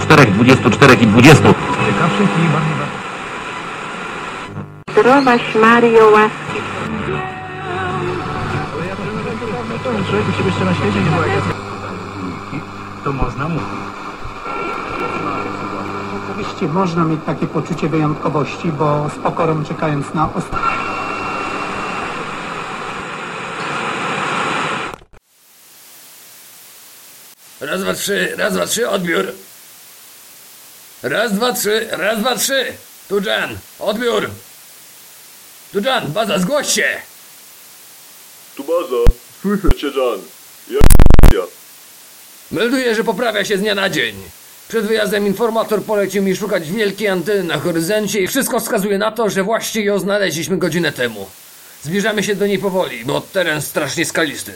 Czterech, dwudziestu, czterech i dwudziestu. Ciekawszych i bardziej Zdrowaś Mario łaski Człowieku, ciebie jeszcze na świecie nie To można mówić. Oczywiście można mieć takie poczucie wyjątkowości, bo z pokorą czekając na ostatnie. Raz, dwa, trzy, raz, dwa, trzy, odbiór. Raz, dwa, trzy, raz, dwa, trzy. Tu Jan, odbiór. Tu Jan, baza, zgłoś się. Tu baza. Słyszę cię, Jan. Ja ja. Melduję, że poprawia się z dnia na dzień. Przed wyjazdem informator polecił mi szukać wielkiej anteny na horyzoncie i wszystko wskazuje na to, że właśnie ją znaleźliśmy godzinę temu. Zbliżamy się do niej powoli, bo teren strasznie skalisty.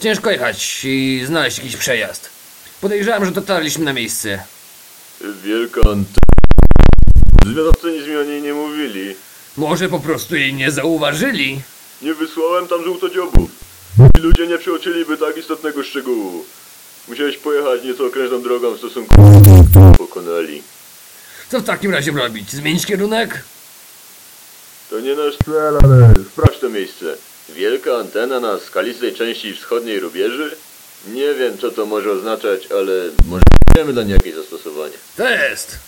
Ciężko jechać i znaleźć jakiś przejazd. Podejrzewam, że dotarliśmy na miejsce. Wielka antena. Zwiadowcy nic mi o niej nie mówili. Może po prostu jej nie zauważyli? Nie wysłałem tam żółtodziobów. Ci ludzie nie przeoczyliby tak istotnego szczegółu. Musiałeś pojechać nieco okrężną drogą w stosunku do pokonali. Co w takim razie robić? Zmienić kierunek? To nie nasz cel, ale sprawdź to miejsce. Wielka antena na skalistej części wschodniej rubieży? Nie wiem, co to może oznaczać, ale może wiemy dla niej jakieś zastosowanie. Test!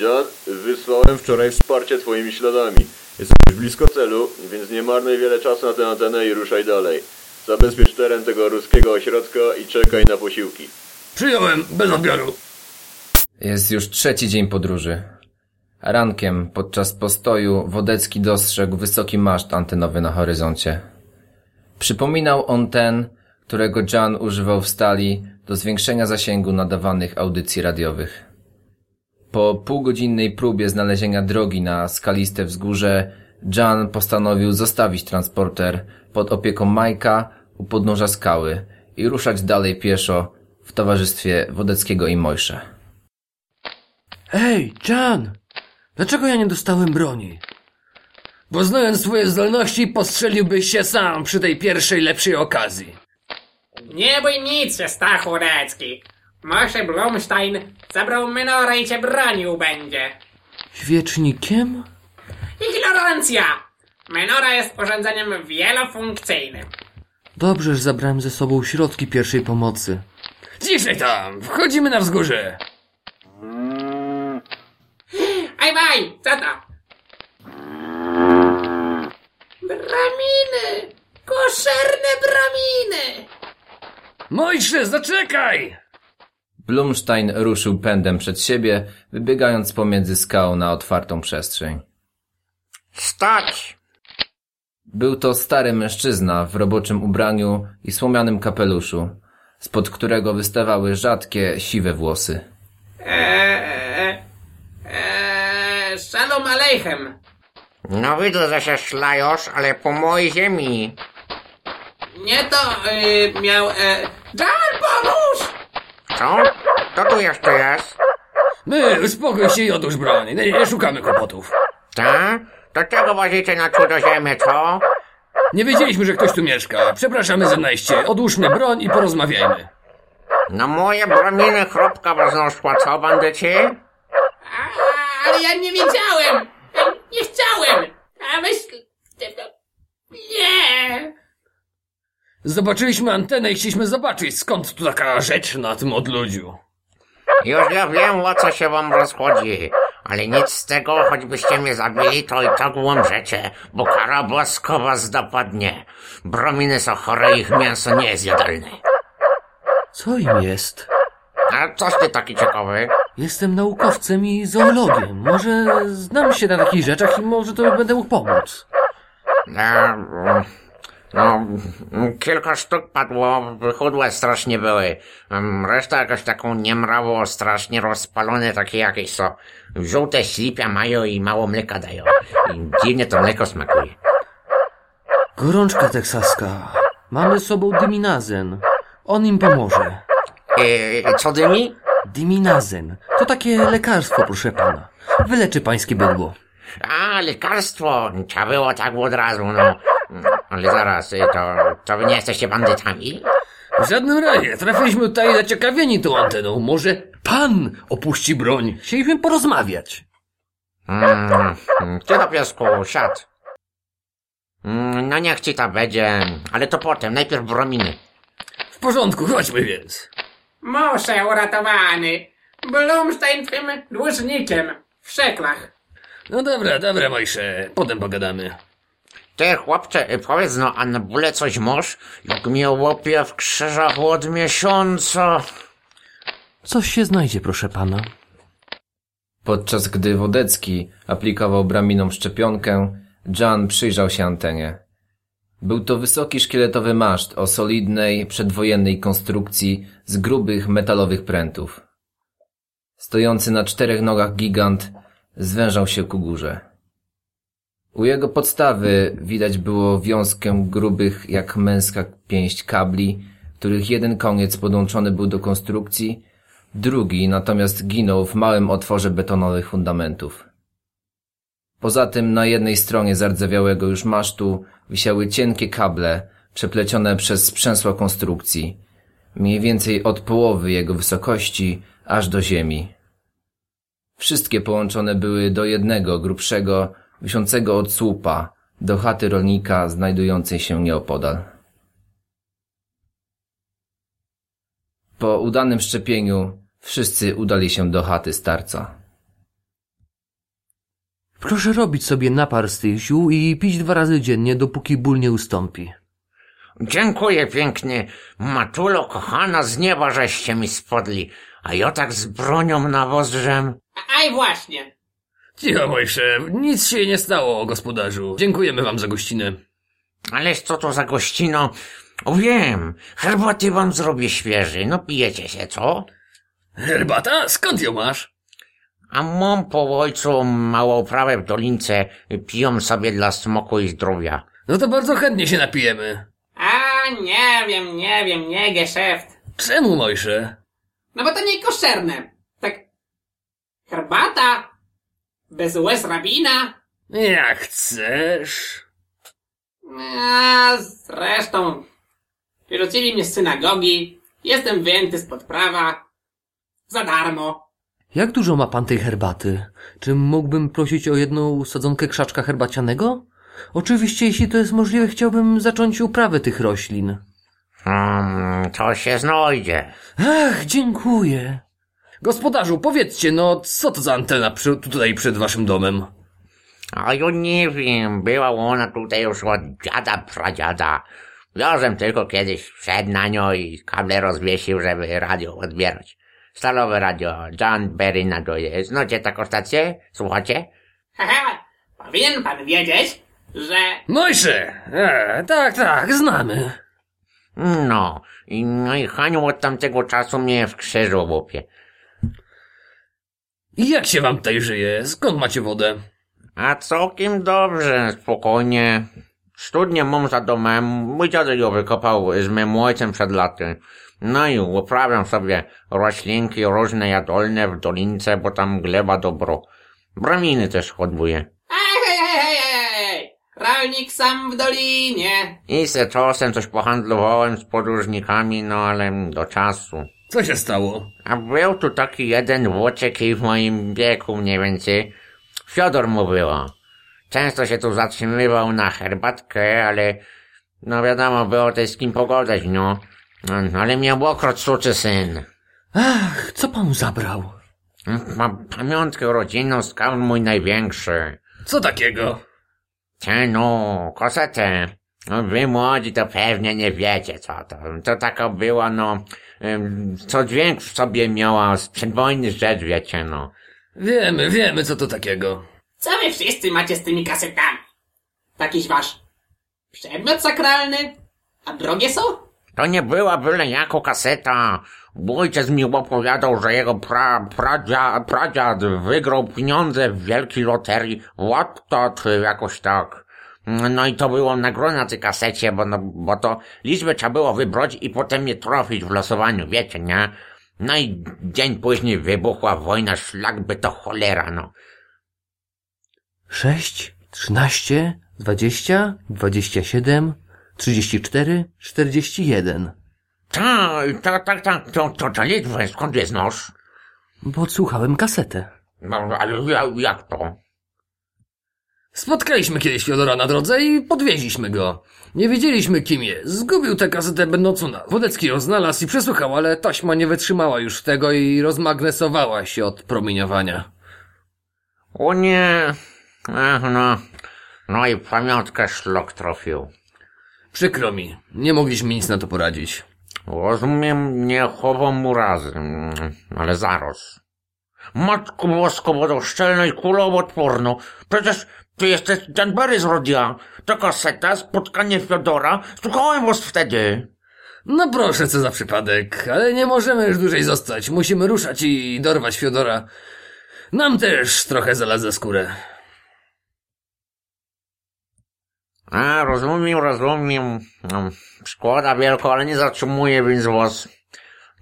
John, wysłałem wczoraj wsparcie twoimi śladami. Jesteś blisko celu, więc nie marnuj wiele czasu na tę antenę i ruszaj dalej. Zabezpiecz teren tego ruskiego ośrodka i czekaj na posiłki. Przyjąłem, bez odbioru. Jest już trzeci dzień podróży. Rankiem, podczas postoju, Wodecki dostrzegł wysoki maszt antenowy na horyzoncie. Przypominał on ten, którego Jan używał w stali do zwiększenia zasięgu nadawanych audycji radiowych. Po półgodzinnej próbie znalezienia drogi na skaliste wzgórze, Jan postanowił zostawić transporter pod opieką Majka u podnóża skały i ruszać dalej pieszo w towarzystwie Wodeckiego i Mojsze. Ej, Jan! Dlaczego ja nie dostałem broni? Bo znając swoje zdolności, postrzeliłbyś się sam przy tej pierwszej lepszej okazji. Nie bój nic się, Stachu Recki. Może Blumstein zabrał menorę i cię bronił będzie. Świecznikiem? Ignorancja! Menora jest urządzeniem wielofunkcyjnym. Dobrze, że zabrałem ze sobą środki pierwszej pomocy. Ciszej tam! Wchodzimy na wzgórze! Aj, waj! Co to? Braminy! Koszerne braminy! Mojsze, zaczekaj! Blumstein ruszył pędem przed siebie, wybiegając pomiędzy skał na otwartą przestrzeń. Stać! Był to stary mężczyzna w roboczym ubraniu i słomianym kapeluszu, spod którego wystawały rzadkie, siwe włosy. Eee, eee, shalom aleichem. No widzę, że się szlajosz, ale po mojej ziemi. Nie to yy, miał... E... Jan, pomóż! Co? Kto tu jeszcze jest? My, uspokój się i odłóż broń. Nie, nie szukamy kłopotów. Ta? Do czego wozicie na cudzoziemię, co? Nie wiedzieliśmy, że ktoś tu mieszka. Przepraszamy za najście. Odłóżmy broń i porozmawiajmy. Na moje braminy chrupka wznosła, co bandyci? A, ale ja nie wiedziałem! Ja nie chciałem! A myśl... Nie! Zobaczyliśmy antenę i chcieliśmy zobaczyć, skąd tu taka rzecz na tym odludziu. Już ja wiem, o co się wam rozchodzi. Ale nic z tego, choćbyście mnie zabili, to i tak łomrzecie, bo kara boska was dopadnie. Brominy są chore, ich mięso nie jest jadalne. Co im jest? A coś ty taki ciekawy? Jestem naukowcem i zoologiem. Może znam się na takich rzeczach i może to będę mógł pomóc. E, no, kilka sztuk padło, chudłe strasznie były. Em, Reszta jakoś taką niemrawą, strasznie rozpalone, takie jakieś są. Żółte ślipia mają i mało mleka dają. I dziwnie to mleko smakuje. Gorączka teksaska. Mamy z sobą dyminazen. On im pomoże. E, co dymi? Dyminazen. To takie lekarstwo, proszę pana. Wyleczy pańskie bydło. A, lekarstwo. Trzeba było tak od razu, no. Ale zaraz, y, to, to wy nie jesteście bandytami? W żadnym razie, trafiliśmy tutaj zaciekawieni tą anteną. Może pan opuści broń. Chcieliśmy porozmawiać. Mm, ty do piesku, siad. Mm, no niech ci ta będzie, ale to potem, najpierw brominy. W porządku, chodźmy więc. Muszę uratowany. Blumstein twym dłużnikiem. W szeklach. No dobra, dobra, Mojsze, potem pogadamy. Ty, chłopcze, y, powiedz no, a na bóle coś masz? Jak mnie łopie w krzyżach od miesiąca. Coś się znajdzie, proszę pana. Podczas gdy Wodecki aplikował braminą szczepionkę, Jan przyjrzał się antenie. Był to wysoki szkieletowy maszt o solidnej, przedwojennej konstrukcji z grubych metalowych prętów. Stojący na czterech nogach gigant zwężał się ku górze. U jego podstawy widać było wiązkę grubych jak męska pięść kabli, których jeden koniec podłączony był do konstrukcji, drugi natomiast ginął w małym otworze betonowych fundamentów. Poza tym na jednej stronie zardzewiałego już masztu wisiały cienkie kable przeplecione przez sprzęsła konstrukcji, mniej więcej od połowy jego wysokości aż do ziemi. Wszystkie połączone były do jednego grubszego, wiszącego od słupa, do chaty rolnika znajdującej się nieopodal. Po udanym szczepieniu wszyscy udali się do chaty starca. Proszę robić sobie napar z tych ziół i pić dwa razy dziennie, dopóki ból nie ustąpi. Dziękuję pięknie. Matulo kochana, z nieba żeście mi spodli. A ja tak z bronią nawozżem. Aj właśnie. Cicho, Mojsze, nic się nie stało, gospodarzu. Dziękujemy wam za gościnę. Ależ co to za gościno? O wiem, herbaty wam zrobię świeżej. No pijecie się, co? Herbata? Skąd ją masz? A mam po ojcu małą uprawę w dolince. Piją sobie dla smoku i zdrowia. No to bardzo chętnie się napijemy. A nie wiem, nie wiem, nie geszeft. Czemu, Mojsze? No bo to nie koszerne. Tak. Herbata? Bez łez rabina? Jak chcesz. A zresztą. Wyrzucili mnie z synagogi. Jestem wyjęty spod prawa. Za darmo. Jak dużo ma pan tej herbaty? Czy mógłbym prosić o jedną sadzonkę krzaczka herbacianego? Oczywiście, jeśli to jest możliwe, chciałbym zacząć uprawę tych roślin. Hmm, to się znajdzie. Ach, dziękuję. Gospodarzu, powiedzcie, no, co to za antena przy, tutaj przed waszym domem? A ja nie wiem, była ona tutaj już od dziada pradziada. Wiozem tylko kiedyś wszedł na nią i kable rozwiesił, żeby radio odbierać. Stalowe radio, John Berry nadaje. Znacie taką stację? Słuchacie? Haha, powinien pan wiedzieć, że... Mojsze! E, tak, tak, znamy. No, i, no i Haniu od tamtego czasu mnie w krzyżu łupie. I jak się wam tutaj żyje? Skąd macie wodę? A całkiem dobrze, spokojnie. Studnię mam za domem, mój dziadek ją wykopał z moim ojcem przed laty. No i uprawiam sobie roślinki różne jadolne w dolince, bo tam gleba dobro. Braminy też hodbuję. Ej, hej, hej, hej, hej, hej! Rolnik sam w dolinie. I se czasem coś pohandlowałem z podróżnikami, no ale do czasu. Co się stało? A był tu taki jeden włóczek i w moim wieku mniej więcej. Fiodor mu było. Często się tu zatrzymywał na herbatkę, ale no wiadomo, było też z kim pogadać, no. no ale miał okrot suczy syn. Ach, co pan zabrał? Mam pamiątkę rodzinną, skał mój największy. Co takiego? Te no, kosetę. No, wy młodzi to pewnie nie wiecie co to. To taka była, no, co dźwięk w sobie miała z przedwojny rzecz, wiecie, no. Wiemy, wiemy, co to takiego. Co wy wszyscy macie z tymi kasetami? Takiś wasz przedmiot sakralny? A drogie są? To nie była byle jako kaseta. Ojciec mi opowiadał, że jego pra, pradzia, pradziad wygrał pieniądze w wielkiej loterii. Łottot, jakoś tak. No i to było nagroda na tej kasecie, bo, no, bo to liczbę trzeba było wybrać i potem je trafić w losowaniu, wiecie, nie? No i dzień później wybuchła wojna, szlak by to cholera, no. Sześć, trzynaście, dwadzieścia, dwadzieścia siedem, trzydzieści cztery, czterdzieści jeden. Tak, tak, tak, tak, to, to, to liczbę, skąd jest nóż? Podsłuchałem kasetę. No, ale ja, jak to? Spotkaliśmy kiedyś Fiodora na drodze i podwieźliśmy go. Nie wiedzieliśmy kim jest. Zgubił tę kasetę będącą na. Wodecki ją znalazł i przesłuchał, ale taśma nie wytrzymała już tego i rozmagnesowała się od promieniowania. O nie, Ach, no, no i pamiątkę szlok trafił. Przykro mi, nie mogliśmy nic na to poradzić. Rozumiem, nie chowam urazy, ale zaraz. Matko bosko, wodoszczelna i kuloodporno. Przecież ty jesteś ten Barry z Rodia. To kaseta, spotkanie Fiodora. Słuchałem was wtedy. No proszę, co za przypadek, ale nie możemy już dłużej zostać. Musimy ruszać i dorwać Fiodora. Nam też trochę zaladza skórę. A, rozumiem, rozumiem. No, Szkoda wielko, ale nie zatrzymuję, więc was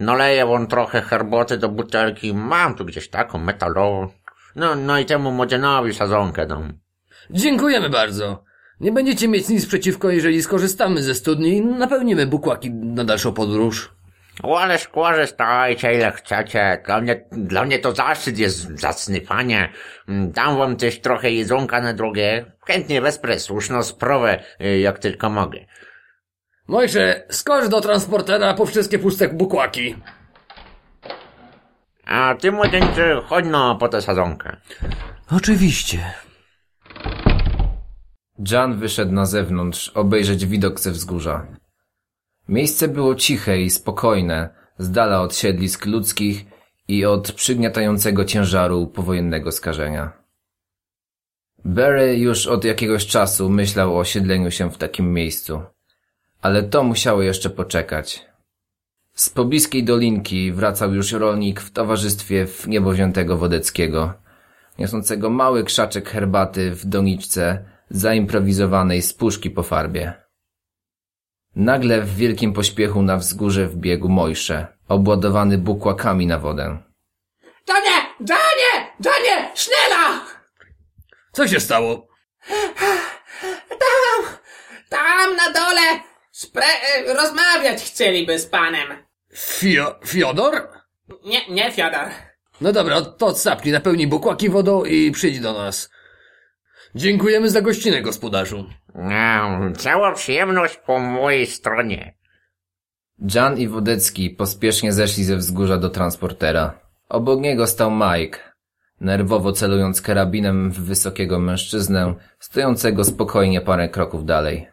naleję wam trochę herboty do butelki. Mam tu gdzieś taką metalową. No, no i temu młodzienowi sadzonkę dam. Dziękujemy bardzo. Nie będziecie mieć nic przeciwko, jeżeli skorzystamy ze studni i napełnimy bukłaki na dalszą podróż. O, ale skorzystajcie ile chcecie. Dla mnie, dla mnie to zaszczyt jest zacny, panie. Mm, Dam wam też trochę jedzonka na drogę. Chętnie wesprę słuszną sprawę, y, jak tylko mogę. Mojże, skocz do transportera po wszystkie puste bukłaki. A ty, młodzieńczy, chodź no po tę sadzonkę. Oczywiście. Jan wyszedł na zewnątrz, obejrzeć widok ze wzgórza. Miejsce było ciche i spokojne, z dala od siedlisk ludzkich i od przygniatającego ciężaru powojennego skażenia. Barry już od jakiegoś czasu myślał o osiedleniu się w takim miejscu, ale to musiało jeszcze poczekać. Z pobliskiej dolinki wracał już rolnik w towarzystwie w niebowziętego Wodeckiego, niosącego mały krzaczek herbaty w doniczce zaimprowizowanej z puszki po farbie. Nagle w wielkim pośpiechu na wzgórze wbiegł Mojsze, obładowany bukłakami na wodę. Janie! Janie! Janie! Schnella! Co się stało? Tam! Tam na dole! Spre- rozmawiać chcieliby z panem. Fio Fiodor? Nie, nie Fiodor. No dobra, to odsapnij, napełnij bukłaki wodą i przyjdź do nas. Dziękujemy za gościnę, gospodarzu. No, cała przyjemność po mojej stronie. Jan i Wodecki pospiesznie zeszli ze wzgórza do transportera. Obok niego stał Mike, nerwowo celując karabinem w wysokiego mężczyznę, stojącego spokojnie parę kroków dalej.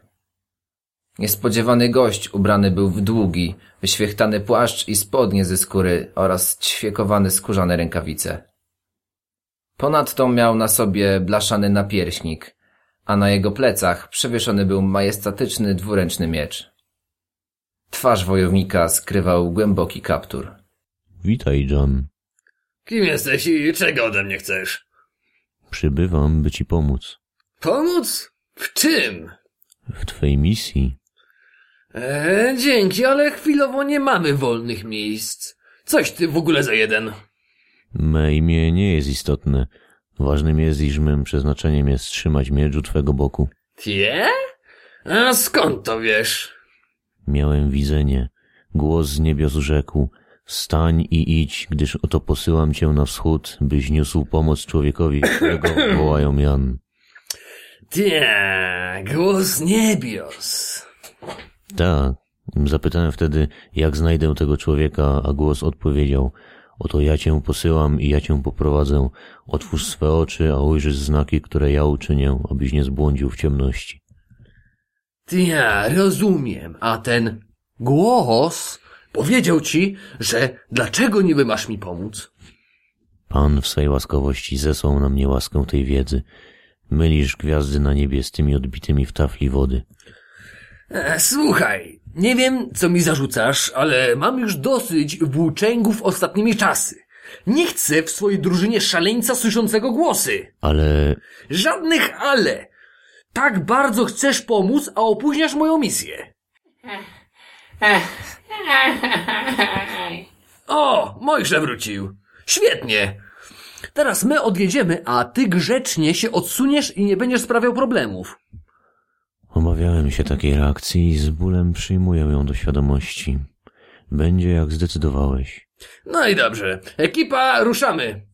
Niespodziewany gość ubrany był w długi, wyświechtany płaszcz i spodnie ze skóry oraz ćwiekowane skórzane rękawice. Ponadto miał na sobie blaszany napierśnik, a na jego plecach przewieszony był majestatyczny dwuręczny miecz. Twarz wojownika skrywał głęboki kaptur. Witaj, John. Kim jesteś i czego ode mnie chcesz? Przybywam, by ci pomóc. Pomóc? W czym? W twej misji E, dzięki, ale chwilowo nie mamy wolnych miejsc. Coś ty w ogóle za jeden. Me imię nie jest istotne. Ważnym jest, iż mym przeznaczeniem jest trzymać miecz u twego boku. Tie? A skąd to wiesz? Miałem widzenie. Głos z niebios rzekł. Stań i idź, gdyż oto posyłam cię na wschód, byś niósł pomoc człowiekowi, którego wołają Jan. Tie, głos niebios. Tak. Zapytałem wtedy, jak znajdę tego człowieka, a głos odpowiedział, oto ja cię posyłam i ja cię poprowadzę. Otwórz swe oczy, a ujrzysz znaki, które ja uczynię, abyś nie zbłądził w ciemności. Ja rozumiem, a ten głos powiedział ci, że dlaczego niby masz mi pomóc? Pan w swej łaskawości zesłał na mnie łaskę tej wiedzy. Mylisz gwiazdy na niebie z tymi odbitymi w tafli wody. E, słuchaj, nie wiem, co mi zarzucasz, ale mam już dosyć włóczęgów ostatnimi czasy. Nie chcę w swojej drużynie szaleńca słyszącego głosy. Ale Żadnych ale. Tak bardzo chcesz pomóc, a opóźniasz moją misję. O, Mojże wrócił. Świetnie. Teraz my odjedziemy, a ty grzecznie się odsuniesz i nie będziesz sprawiał problemów. Obawiałem się takiej reakcji i z bólem przyjmuję ją do świadomości. Będzie jak zdecydowałeś. No i dobrze. Ekipa, ruszamy.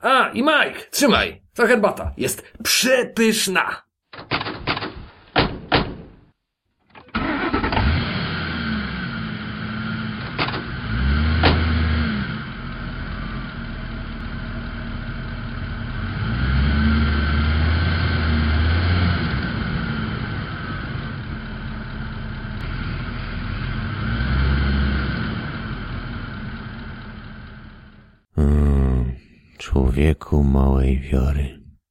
A, i Mike, trzymaj. Ta herbata jest przepyszna. Mm, człowieku małej wiary.